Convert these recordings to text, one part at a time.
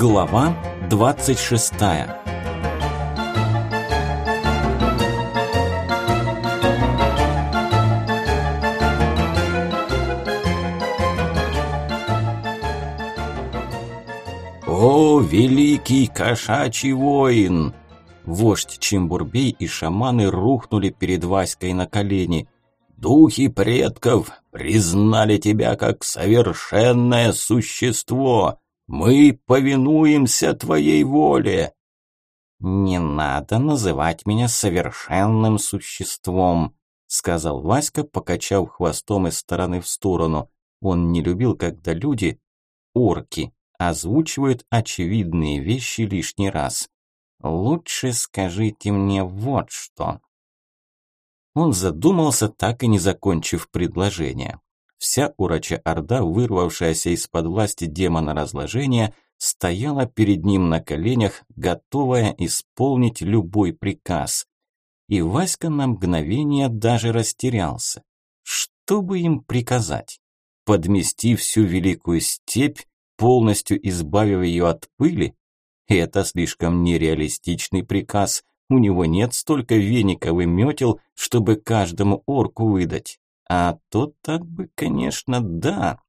Глава 26 О, великий кошачий воин! Вождь Чимбурбей и шаманы рухнули перед Васькой на колени. Духи предков признали тебя как совершенное существо. Мы повинуемся твоей воле. Не надо называть меня совершенным существом, сказал Васька, покачав хвостом из стороны в сторону. Он не любил, когда люди, орки, озвучивают очевидные вещи лишний раз. Лучше скажите мне вот что. Он задумался, так и не закончив предложение. Вся уроча Орда, вырвавшаяся из-под власти демона разложения, стояла перед ним на коленях, готовая исполнить любой приказ. И Васька на мгновение даже растерялся. Что бы им приказать? Подмести всю великую степь полностью избавив ее от пыли? Это слишком нереалистичный приказ. У него нет столько веников и метел, чтобы каждому орку выдать. А то так бы, конечно, да.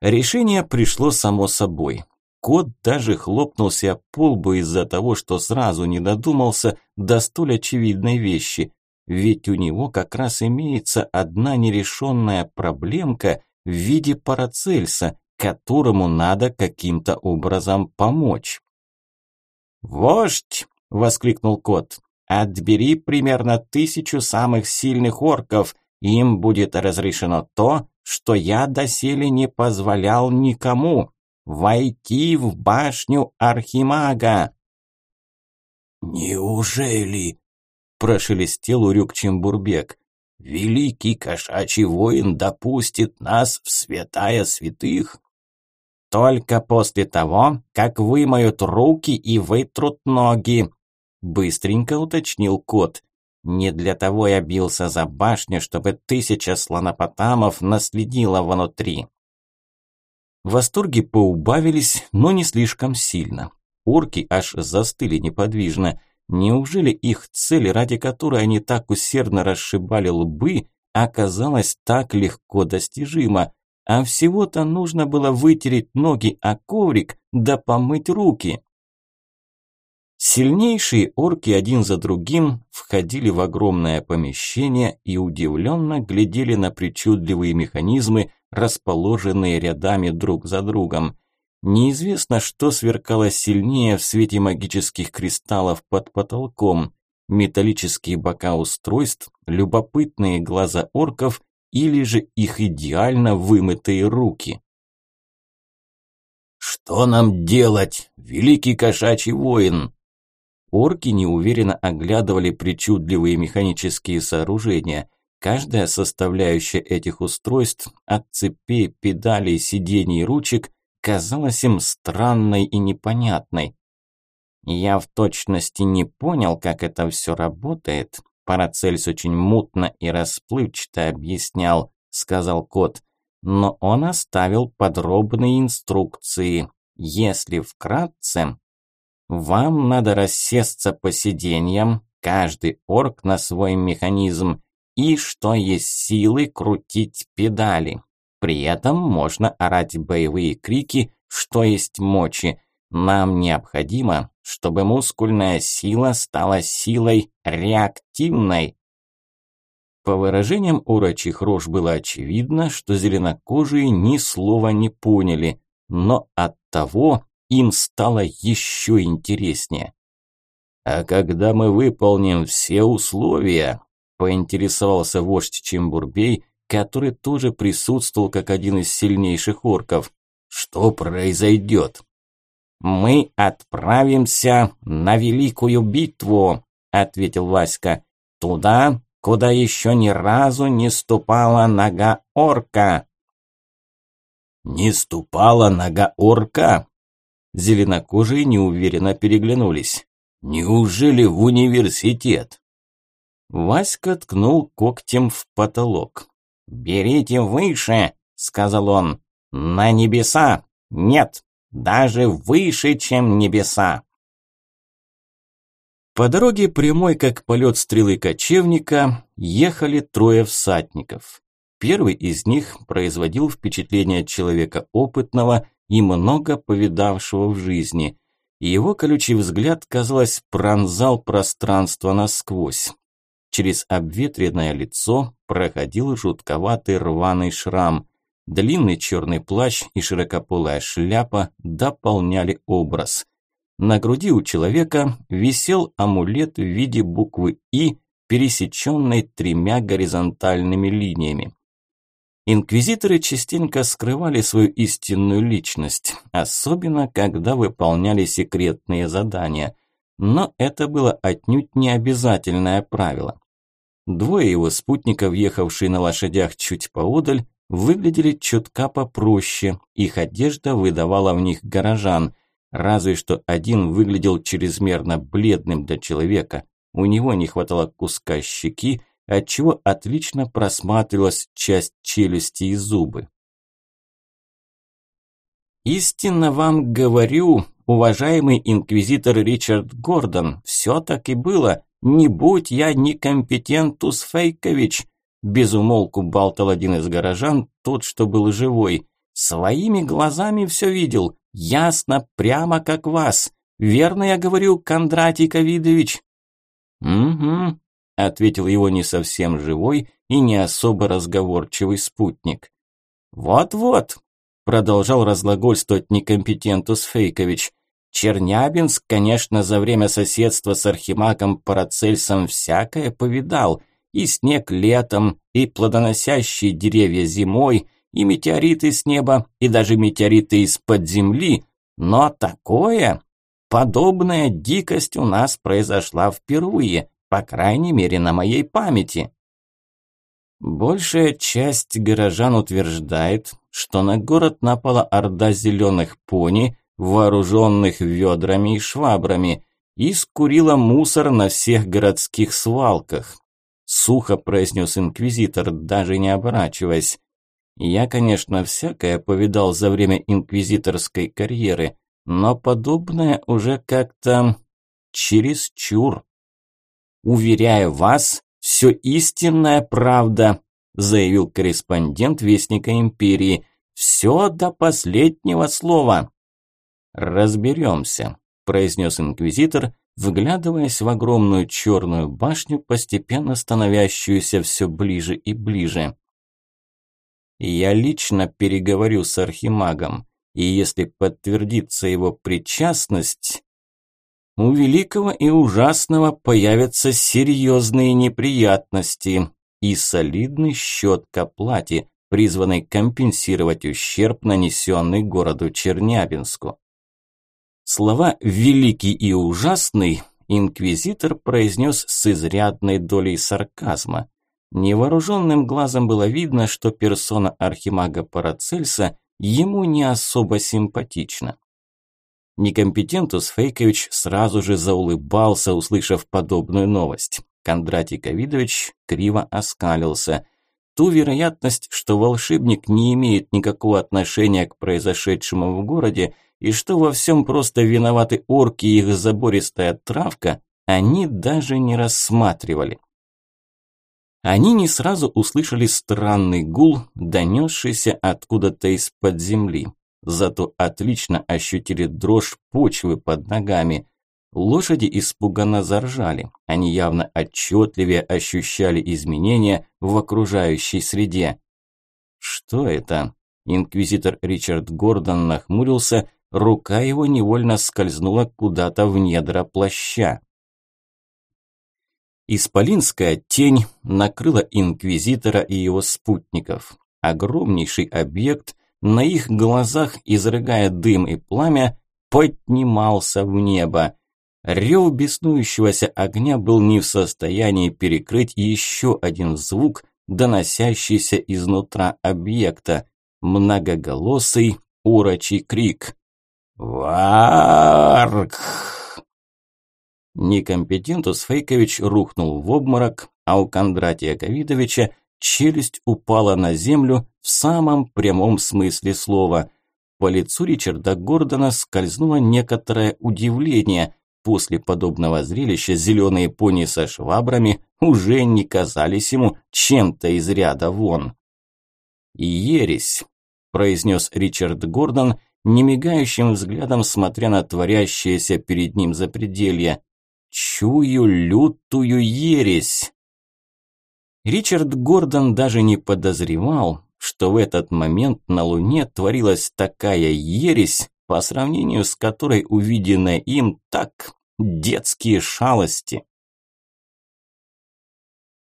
Решение пришло само собой. Кот даже хлопнулся по лбу из-за того, что сразу не додумался до столь очевидной вещи. Ведь у него как раз имеется одна нерешенная проблемка в виде Парацельса, которому надо каким-то образом помочь. «Вождь!» – воскликнул кот. «Отбери примерно тысячу самых сильных орков, им будет разрешено то, что я доселе не позволял никому – войти в башню Архимага». «Неужели?» – прошелестел Урюк Чембурбек. «Великий кошачий воин допустит нас в святая святых?» Только после того, как вымоют руки и вытрут ноги, быстренько уточнил кот. Не для того я бился за башню, чтобы тысяча слонопотамов наследила внутри. Восторги поубавились, но не слишком сильно. Орки аж застыли неподвижно. Неужели их цель, ради которой они так усердно расшибали лбы, оказалась так легко достижима? а всего-то нужно было вытереть ноги о коврик да помыть руки. Сильнейшие орки один за другим входили в огромное помещение и удивленно глядели на причудливые механизмы, расположенные рядами друг за другом. Неизвестно, что сверкало сильнее в свете магических кристаллов под потолком. Металлические бока устройств, любопытные глаза орков или же их идеально вымытые руки. «Что нам делать, великий кошачий воин?» Орки неуверенно оглядывали причудливые механические сооружения. Каждая составляющая этих устройств, от цепей, педалей, сидений ручек, казалась им странной и непонятной. Я в точности не понял, как это все работает, Парацельс очень мутно и расплывчато объяснял, сказал кот. Но он оставил подробные инструкции. Если вкратце, вам надо рассесться по сиденьям, каждый орк на свой механизм, и что есть силы крутить педали. При этом можно орать боевые крики, что есть мочи. Нам необходимо, чтобы мускульная сила стала силой реактивной. По выражениям урочих рож было очевидно, что зеленокожие ни слова не поняли, но от того им стало еще интереснее. «А когда мы выполним все условия?» – поинтересовался вождь Чембурбей, который тоже присутствовал как один из сильнейших орков. «Что произойдет?» «Мы отправимся на великую битву», – ответил Васька. «Туда, куда еще ни разу не ступала нога орка». «Не ступала нога орка?» Зеленокожие неуверенно переглянулись. «Неужели в университет?» Васька ткнул когтем в потолок. «Берите выше», – сказал он. «На небеса! Нет, даже выше, чем небеса. По дороге прямой, как полет стрелы кочевника, ехали трое всадников. Первый из них производил впечатление человека опытного и много повидавшего в жизни. Его колючий взгляд, казалось, пронзал пространство насквозь. Через обветренное лицо проходил жутковатый рваный шрам. Длинный черный плащ и широкополая шляпа дополняли образ. На груди у человека висел амулет в виде буквы «И», пересеченной тремя горизонтальными линиями. Инквизиторы частенько скрывали свою истинную личность, особенно когда выполняли секретные задания. Но это было отнюдь не обязательное правило. Двое его спутников, ехавшие на лошадях чуть поодаль, выглядели чутка попроще, их одежда выдавала в них горожан, Разве что один выглядел чрезмерно бледным для человека. У него не хватало куска щеки, отчего отлично просматривалась часть челюсти и зубы. «Истинно вам говорю, уважаемый инквизитор Ричард Гордон, все так и было. Не будь я некомпетентус Фейкович!» Безумолку болтал один из горожан, тот, что был живой. «Своими глазами все видел. Ясно, прямо как вас. Верно я говорю, Кондратий Ковидович? Угу, ответил его не совсем живой и не особо разговорчивый спутник. Вот-вот, продолжал разглагольствовать некомпетентус Фейкович. Чернябинск, конечно, за время соседства с архимагом Парацельсом всякое повидал. И снег летом, и плодоносящие деревья зимой – и метеориты с неба, и даже метеориты из-под земли, но такое, подобная дикость у нас произошла впервые, по крайней мере на моей памяти. Большая часть горожан утверждает, что на город напала орда зеленых пони, вооруженных ведрами и швабрами, и скурила мусор на всех городских свалках. Сухо произнес инквизитор, даже не оборачиваясь. Я, конечно, всякое повидал за время инквизиторской карьеры, но подобное уже как-то чересчур. Уверяю вас, все истинная правда, заявил корреспондент Вестника Империи. Все до последнего слова. Разберемся, произнес инквизитор, вглядываясь в огромную черную башню, постепенно становящуюся все ближе и ближе. Я лично переговорю с архимагом, и если подтвердится его причастность, у великого и ужасного появятся серьезные неприятности и солидный счет к оплате, призванный компенсировать ущерб, нанесенный городу Чернябинску. Слова «великий и ужасный» инквизитор произнес с изрядной долей сарказма. Невооруженным глазом было видно, что персона архимага Парацельса ему не особо симпатична. Некомпетентус Фейкович сразу же заулыбался, услышав подобную новость. Кондратий Ковидович криво оскалился. Ту вероятность, что волшебник не имеет никакого отношения к произошедшему в городе и что во всем просто виноваты орки и их забористая травка, они даже не рассматривали. Они не сразу услышали странный гул, донесшийся откуда-то из-под земли. Зато отлично ощутили дрожь почвы под ногами. Лошади испуганно заржали. Они явно отчетливее ощущали изменения в окружающей среде. Что это? Инквизитор Ричард Гордон нахмурился, рука его невольно скользнула куда-то в недра плаща. Исполинская тень накрыла инквизитора и его спутников. Огромнейший объект, на их глазах, изрыгая дым и пламя, поднимался в небо. Рев беснующегося огня был не в состоянии перекрыть еще один звук, доносящийся изнутра объекта. Многоголосый урочий крик. «Варк!» Некомпетентус Фейкович рухнул в обморок, а у Кондратия Ковидовича челюсть упала на землю в самом прямом смысле слова. По лицу Ричарда Гордона скользнуло некоторое удивление. После подобного зрелища зеленые пони со швабрами уже не казались ему чем-то из ряда вон. «Ересь», – произнес Ричард Гордон, немигающим взглядом смотря на творящееся перед ним запределье. «Чую лютую ересь». Ричард Гордон даже не подозревал, что в этот момент на Луне творилась такая ересь, по сравнению с которой увиденное им так детские шалости.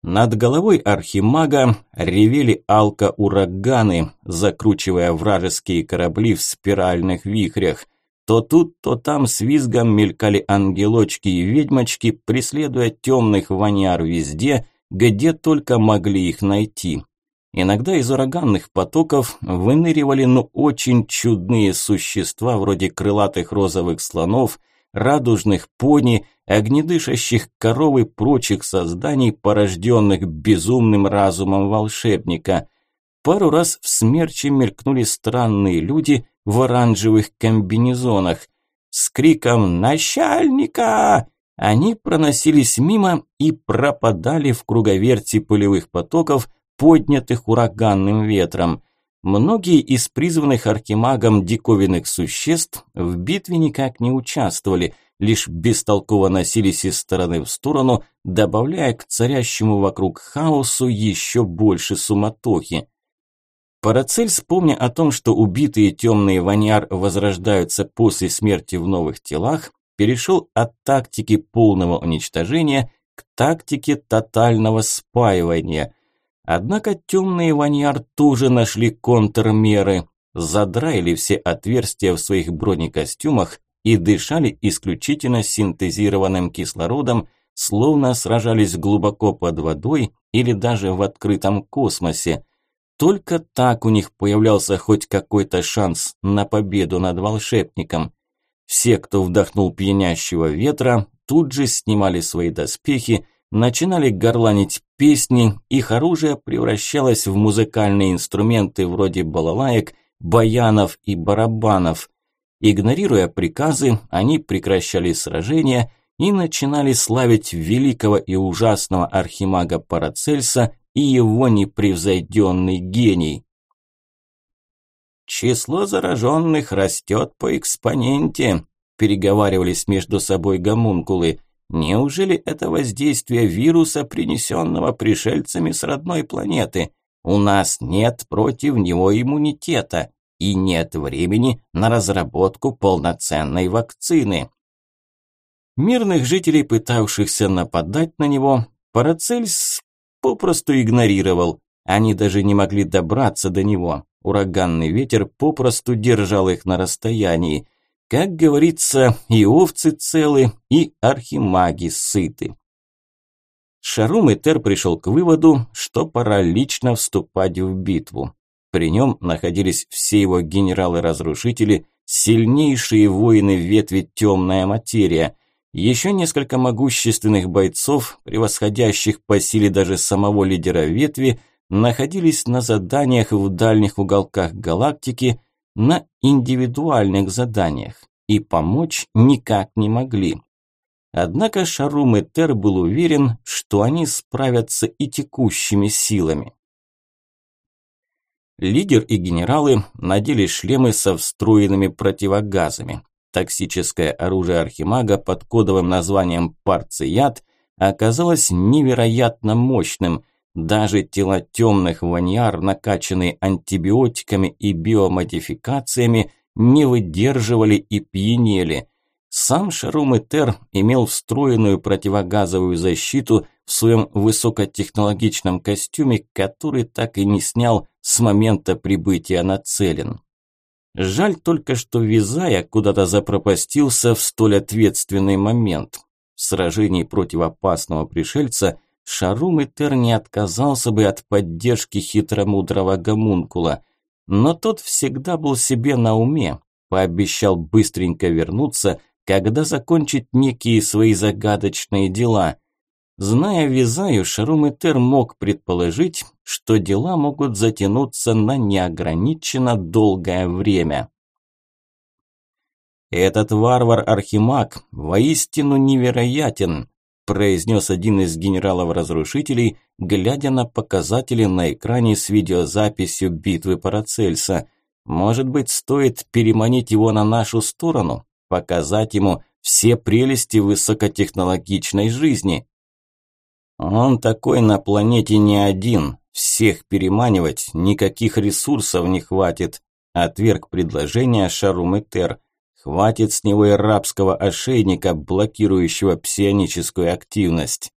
Над головой архимага ревели алка-ураганы, закручивая вражеские корабли в спиральных вихрях. То тут, то там с визгом мелькали ангелочки и ведьмочки, преследуя темных ваняр везде, где только могли их найти. Иногда из ураганных потоков выныривали ну очень чудные существа вроде крылатых розовых слонов, радужных пони, огнедышащих коров и прочих созданий, порожденных безумным разумом волшебника. Пару раз в смерче мелькнули странные люди в оранжевых комбинезонах. С криком «Начальника!» Они проносились мимо и пропадали в круговерти пылевых потоков – поднятых ураганным ветром. Многие из призванных архимагом диковинных существ в битве никак не участвовали, лишь бестолково носились из стороны в сторону, добавляя к царящему вокруг хаосу еще больше суматохи. Парацель, вспомня о том, что убитые темные ваняр возрождаются после смерти в новых телах, перешел от тактики полного уничтожения к тактике тотального спаивания – Однако темные ваньяр тоже нашли контрмеры, задраили все отверстия в своих бронекостюмах и дышали исключительно синтезированным кислородом, словно сражались глубоко под водой или даже в открытом космосе. Только так у них появлялся хоть какой-то шанс на победу над волшебником. Все, кто вдохнул пьянящего ветра, тут же снимали свои доспехи, начинали горланить песни, их оружие превращалось в музыкальные инструменты вроде балалаек, баянов и барабанов. Игнорируя приказы, они прекращали сражения и начинали славить великого и ужасного архимага Парацельса и его непревзойденный гений. «Число зараженных растет по экспоненте», – переговаривались между собой гомункулы – Неужели это воздействие вируса, принесенного пришельцами с родной планеты? У нас нет против него иммунитета и нет времени на разработку полноценной вакцины. Мирных жителей, пытавшихся нападать на него, Парацельс попросту игнорировал. Они даже не могли добраться до него. Ураганный ветер попросту держал их на расстоянии. Как говорится, и овцы целы, и архимаги сыты. Шарум и Тер пришел к выводу, что пора лично вступать в битву. При нем находились все его генералы-разрушители, сильнейшие воины ветви темная материя, еще несколько могущественных бойцов, превосходящих по силе даже самого лидера ветви, находились на заданиях в дальних уголках галактики – на индивидуальных заданиях и помочь никак не могли. Однако Шарум и Тер был уверен, что они справятся и текущими силами. Лидер и генералы надели шлемы со встроенными противогазами. Токсическое оружие Архимага под кодовым названием «Парцият» оказалось невероятно мощным – даже тела темных ваньяр, накачанные антибиотиками и биомодификациями, не выдерживали и пьянели. Сам Шарум Этер имел встроенную противогазовую защиту в своем высокотехнологичном костюме, который так и не снял с момента прибытия на Целин. Жаль только, что Визая куда-то запропастился в столь ответственный момент. В сражении против опасного пришельца – Шарум и Тер не отказался бы от поддержки хитромудрого гомункула. Но тот всегда был себе на уме, пообещал быстренько вернуться, когда закончит некие свои загадочные дела. Зная Визаю, Шарум и Тер мог предположить, что дела могут затянуться на неограниченно долгое время. Этот варвар-архимаг воистину невероятен, произнес один из генералов-разрушителей, глядя на показатели на экране с видеозаписью битвы Парацельса. Может быть, стоит переманить его на нашу сторону, показать ему все прелести высокотехнологичной жизни. Он такой на планете не один, всех переманивать никаких ресурсов не хватит, отверг предложение Шарум Этер. Хватит с него и рабского ошейника, блокирующего псионическую активность.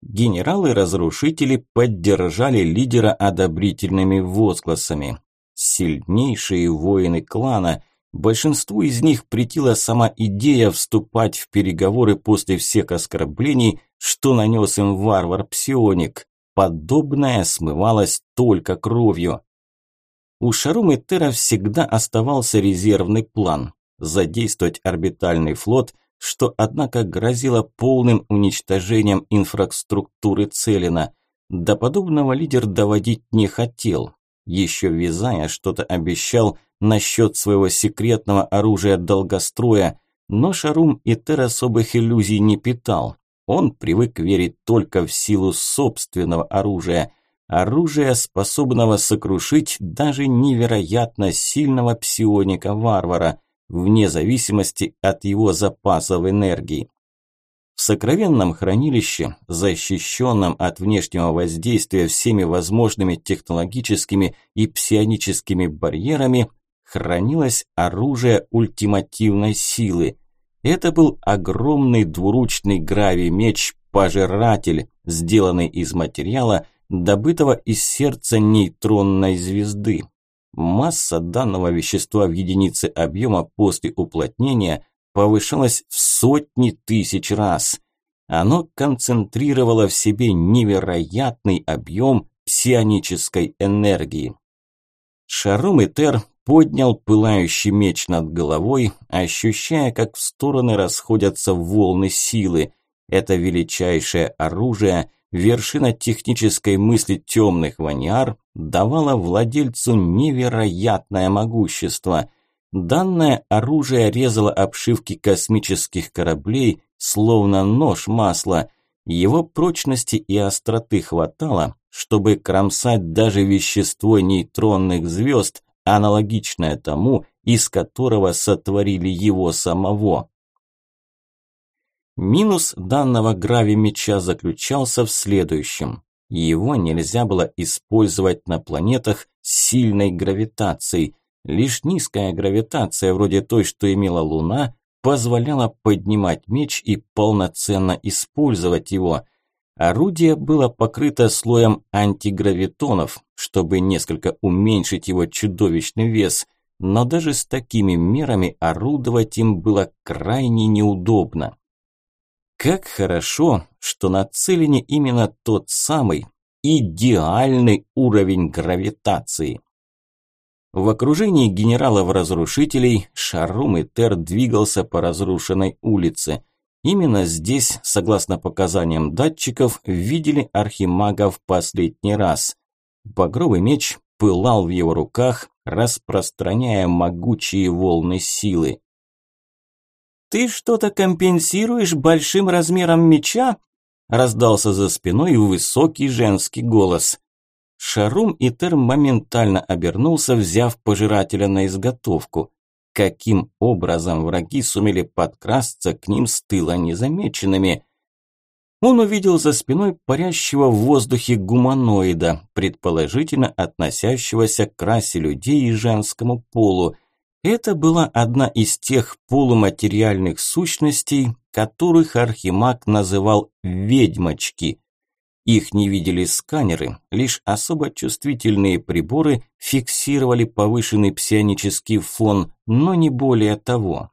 Генералы-разрушители поддержали лидера одобрительными возгласами. Сильнейшие воины клана, большинству из них претила сама идея вступать в переговоры после всех оскорблений, что нанес им варвар-псионик. Подобное смывалось только кровью. У Шарумы Тера всегда оставался резервный план задействовать орбитальный флот, что, однако, грозило полным уничтожением инфраструктуры Целина. До подобного лидер доводить не хотел. Еще Визая что-то обещал насчет своего секретного оружия долгостроя, но Шарум и Тер особых иллюзий не питал. Он привык верить только в силу собственного оружия. Оружия, способного сокрушить даже невероятно сильного псионика-варвара – вне зависимости от его запасов энергии. В сокровенном хранилище, защищенном от внешнего воздействия всеми возможными технологическими и псионическими барьерами, хранилось оружие ультимативной силы. Это был огромный двуручный гравий-меч «Пожиратель», сделанный из материала, добытого из сердца нейтронной звезды. Масса данного вещества в единице объема после уплотнения повышалась в сотни тысяч раз. Оно концентрировало в себе невероятный объем псионической энергии. Шарум Этер поднял пылающий меч над головой, ощущая, как в стороны расходятся волны силы. Это величайшее оружие – вершина технической мысли темных ваниар давала владельцу невероятное могущество. Данное оружие резало обшивки космических кораблей, словно нож масла. Его прочности и остроты хватало, чтобы кромсать даже вещество нейтронных звезд, аналогичное тому, из которого сотворили его самого. Минус данного грави-меча заключался в следующем. Его нельзя было использовать на планетах с сильной гравитацией. Лишь низкая гравитация, вроде той, что имела Луна, позволяла поднимать меч и полноценно использовать его. Орудие было покрыто слоем антигравитонов, чтобы несколько уменьшить его чудовищный вес, но даже с такими мерами орудовать им было крайне неудобно. Как хорошо, что на Целине именно тот самый идеальный уровень гравитации. В окружении генералов-разрушителей Шарум и Тер двигался по разрушенной улице. Именно здесь, согласно показаниям датчиков, видели архимага в последний раз. Багровый меч пылал в его руках, распространяя могучие волны силы. «Ты что-то компенсируешь большим размером меча?» раздался за спиной высокий женский голос. Шарум и Тер моментально обернулся, взяв пожирателя на изготовку. Каким образом враги сумели подкрасться к ним с тыла незамеченными? Он увидел за спиной парящего в воздухе гуманоида, предположительно относящегося к расе людей и женскому полу – это была одна из тех полуматериальных сущностей, которых Архимаг называл «ведьмочки». Их не видели сканеры, лишь особо чувствительные приборы фиксировали повышенный псионический фон, но не более того.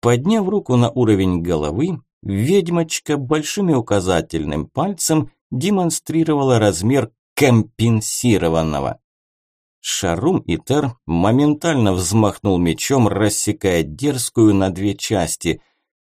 Подняв руку на уровень головы, ведьмочка большим и указательным пальцем демонстрировала размер компенсированного. Шарум Итер моментально взмахнул мечом, рассекая дерзкую на две части.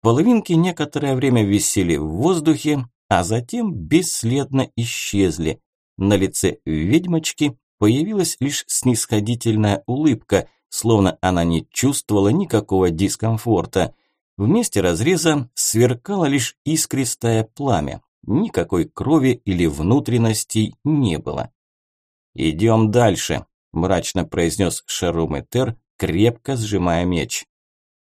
Половинки некоторое время висели в воздухе, а затем бесследно исчезли. На лице ведьмочки появилась лишь снисходительная улыбка, словно она не чувствовала никакого дискомфорта. В месте разреза сверкало лишь искристое пламя. Никакой крови или внутренностей не было. «Идем дальше», – мрачно произнес Шарум Этер, крепко сжимая меч.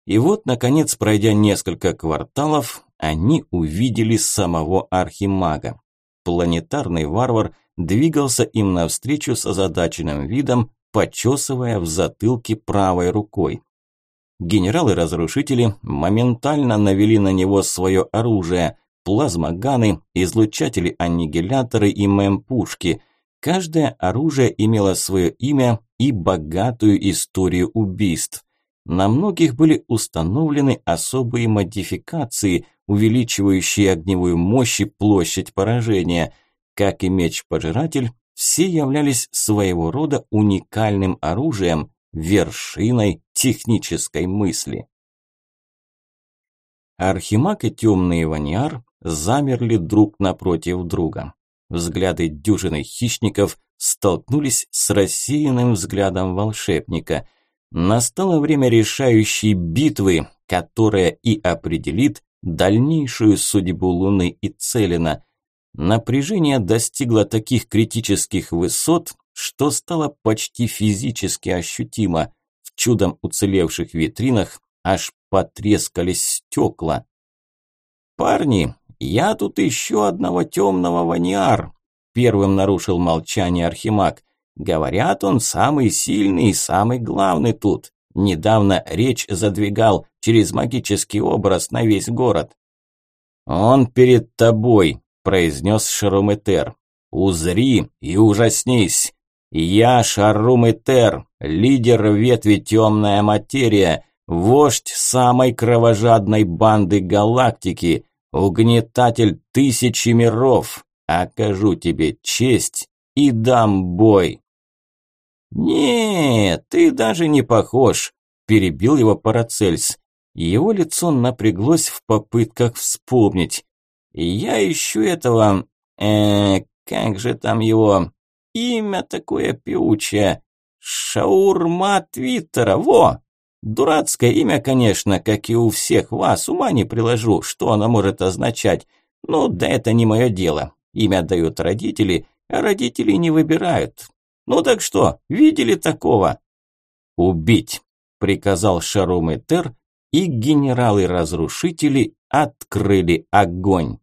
И вот, наконец, пройдя несколько кварталов, они увидели самого архимага. Планетарный варвар двигался им навстречу с озадаченным видом, почесывая в затылке правой рукой. Генералы-разрушители моментально навели на него свое оружие – плазмоганы, излучатели-аннигиляторы и мем-пушки. Каждое оружие имело свое имя и богатую историю убийств. На многих были установлены особые модификации, увеличивающие огневую мощь и площадь поражения. Как и меч-пожиратель, все являлись своего рода уникальным оружием, вершиной технической мысли. Архимаг и темный Ваниар замерли друг напротив друга. Взгляды дюжины хищников столкнулись с рассеянным взглядом волшебника. Настало время решающей битвы, которая и определит дальнейшую судьбу Луны и Целина. Напряжение достигло таких критических высот, что стало почти физически ощутимо. В чудом уцелевших витринах аж потрескались стекла. «Парни, я тут еще одного темного ваниар», первым нарушил молчание Архимаг. «Говорят, он самый сильный и самый главный тут. Недавно речь задвигал через магический образ на весь город». «Он перед тобой», – произнес Шаруметер. «Узри и ужаснись. Я Шаруметер, лидер ветви темная материя, вождь самой кровожадной банды галактики, угнетатель тысячи миров. Окажу тебе честь и дам бой». «Нет, ты даже не похож», – перебил его Парацельс. Его лицо напряглось в попытках вспомнить. «Я ищу этого... э как же там его... имя такое певучее. Шаурма Твиттера, во! Дурацкое имя, конечно, как и у всех вас, ума не приложу, что оно может означать. Ну, да это не мое дело. Имя дают родители, а родители не выбирают. Ну так что, видели такого? Убить, приказал Шарум Этер, и генералы-разрушители открыли огонь.